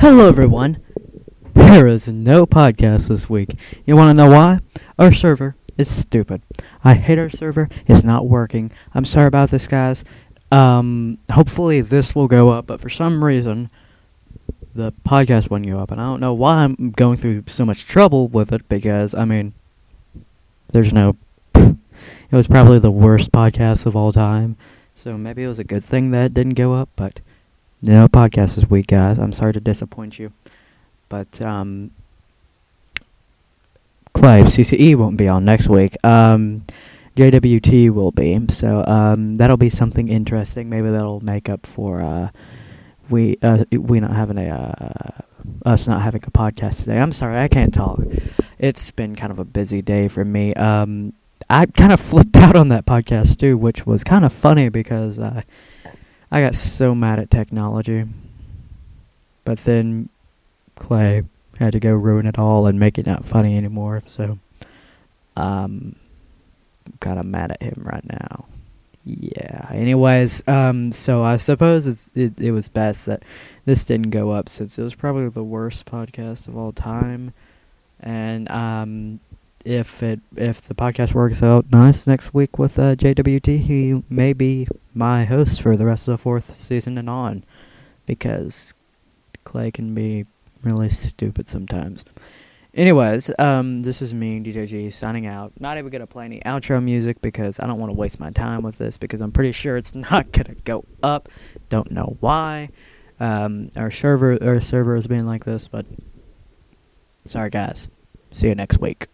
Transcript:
Hello, everyone. There is no podcast this week. You want to know why? Our server is stupid. I hate our server. It's not working. I'm sorry about this, guys. Um, hopefully this will go up, but for some reason, the podcast won't go up, and I don't know why I'm going through so much trouble with it. Because I mean, there's no. It was probably the worst podcast of all time, so maybe it was a good thing that didn't go up. But no podcast this week, guys. I'm sorry to disappoint you, but um, Clay CCE won't be on next week. Um, JWT will be, so um, that'll be something interesting. Maybe that'll make up for uh, we uh, we not having a uh, us not having a podcast today. I'm sorry, I can't talk. It's been kind of a busy day for me. Um, I kind of flipped out on that podcast too, which was kind of funny because uh, I got so mad at technology. But then Clay had to go ruin it all and make it not funny anymore. So, um, kind of mad at him right now. Yeah. Anyways, um, so I suppose it's, it it was best that this didn't go up since it was probably the worst podcast of all time, and um, if it if the podcast works out nice next week with uh, JWT, he may be my host for the rest of the fourth season and on, because Clay can be really stupid sometimes. Anyways, um, this is me, DJG, signing out. Not even gonna play any outro music because I don't want to waste my time with this because I'm pretty sure it's not gonna go up. Don't know why. Um, our server, our server is being like this, but sorry guys. See you next week.